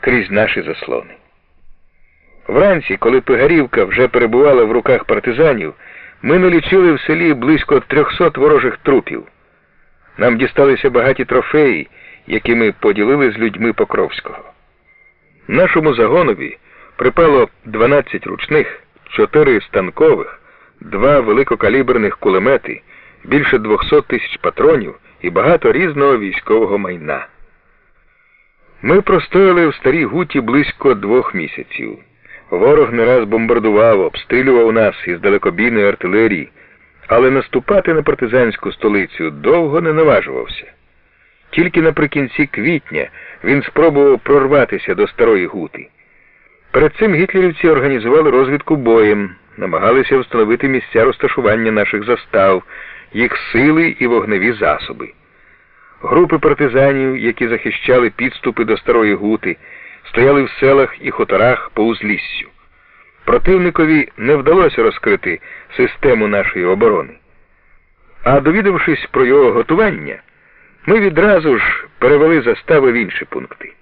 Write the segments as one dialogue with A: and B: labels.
A: крізь наші заслони. Вранці, коли Пигарівка вже перебувала в руках партизанів, ми налічили в селі близько 300 ворожих трупів. Нам дісталися багаті трофеї, які ми поділили з людьми Покровського. Нашому загонові припало 12 ручних, 4 станкових, 2 великокаліберних кулемети, більше 200 тисяч патронів і багато різного військового майна. Ми простояли в старій гуті близько двох місяців. Ворог не раз бомбардував, обстрілював нас із далекобійної артилерії, але наступати на партизанську столицю довго не наважувався. Тільки наприкінці квітня він спробував прорватися до старої гути. Перед цим гітлерівці організували розвідку боєм, намагалися встановити місця розташування наших застав, їх сили і вогневі засоби. Групи партизанів, які захищали підступи до старої гути, стояли в селах і хуторах по узліссю. Противникові не вдалося розкрити систему нашої оборони. А довідавшись про його готування, ми відразу ж перевели застави в інші пункти.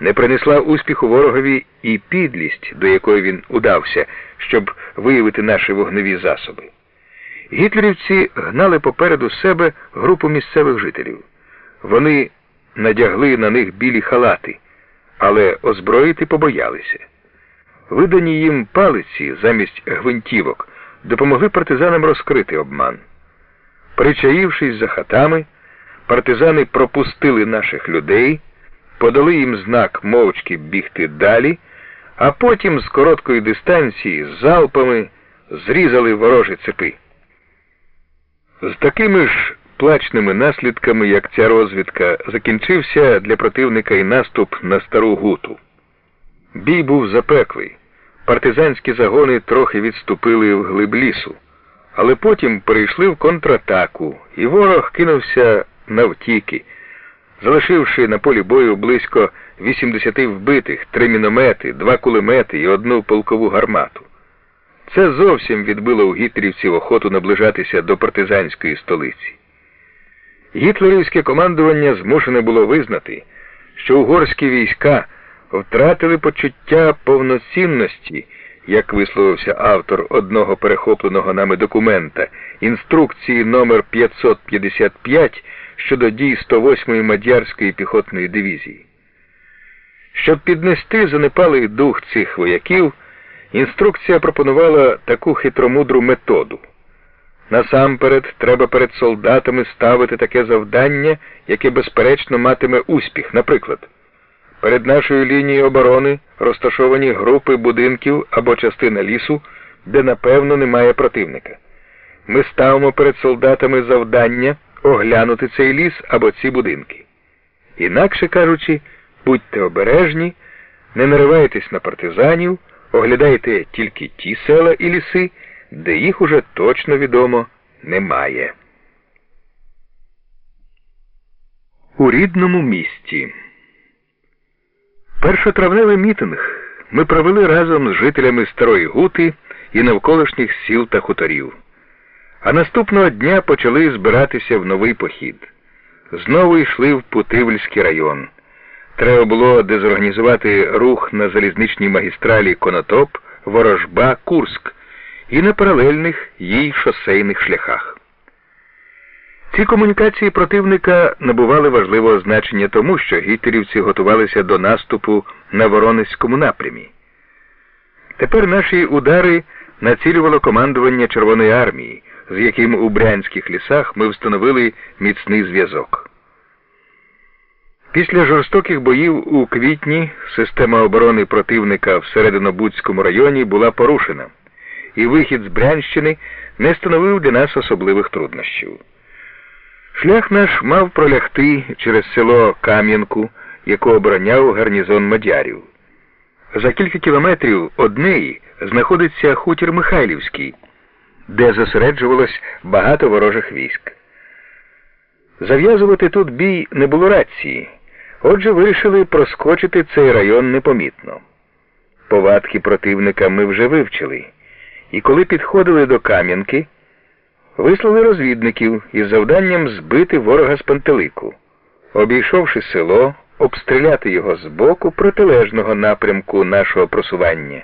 A: Не принесла успіху ворогові і підлість, до якої він удався, щоб виявити наші вогневі засоби. Гітлерівці гнали попереду себе групу місцевих жителів. Вони надягли на них білі халати, але озброїти побоялися. Видані їм палиці замість гвинтівок допомогли партизанам розкрити обман. Причаївшись за хатами, партизани пропустили наших людей, подали їм знак мовчки бігти далі, а потім з короткої дистанції залпами зрізали ворожі цепи. З такими ж плачними наслідками, як ця розвідка, закінчився для противника і наступ на стару гуту. Бій був запеклий. Партизанські загони трохи відступили в глиб лісу, але потім перейшли в контратаку, і ворог кинувся навтіки, залишивши на полі бою близько 80 вбитих, три міномети, два кулемети і одну полкову гармату. Це зовсім відбило у гітлерівців охоту наближатися до партизанської столиці. Гітлерівське командування змушене було визнати, що угорські війська втратили почуття повноцінності, як висловився автор одного перехопленого нами документа, інструкції номер 555 щодо дій 108-ї мадярської піхотної дивізії. Щоб піднести занепалий дух цих вояків, інструкція пропонувала таку хитромудру методу. Насамперед, треба перед солдатами ставити таке завдання, яке безперечно матиме успіх. Наприклад, перед нашою лінією оборони розташовані групи будинків або частина лісу, де напевно немає противника. Ми ставимо перед солдатами завдання оглянути цей ліс або ці будинки. Інакше кажучи, будьте обережні, не наривайтесь на партизанів, оглядайте тільки ті села і ліси де їх уже точно відомо немає. У рідному місті. Першотравневий мітинг ми провели разом з жителями Старої Гути і навколишніх сіл та хуторів. А наступного дня почали збиратися в новий похід. Знову йшли в Путивльський район. Треба було дезорганізувати рух на залізничній магістралі Конотоп, Ворожба, Курск і на паралельних їй шосейних шляхах. Ці комунікації противника набували важливого значення тому, що гітлерівці готувалися до наступу на Воронезькому напрямі. Тепер наші удари націлювало командування Червоної армії, з яким у брянських лісах ми встановили міцний зв'язок. Після жорстоких боїв у квітні система оборони противника в Серединобудському районі була порушена і вихід з Брянщини не становив для нас особливих труднощів. Шлях наш мав пролягти через село Кам'янку, яку обороняв гарнізон мадярів. За кілька кілометрів однеї знаходиться хутір Михайлівський, де зосереджувалось багато ворожих військ. Зав'язувати тут бій не було рації, отже, вирішили проскочити цей район непомітно. Повадки противника ми вже вивчили і коли підходили до Кам'янки, вислали розвідників із завданням збити ворога з пантелику. Обійшовши село, обстріляти його з боку протилежного напрямку нашого просування.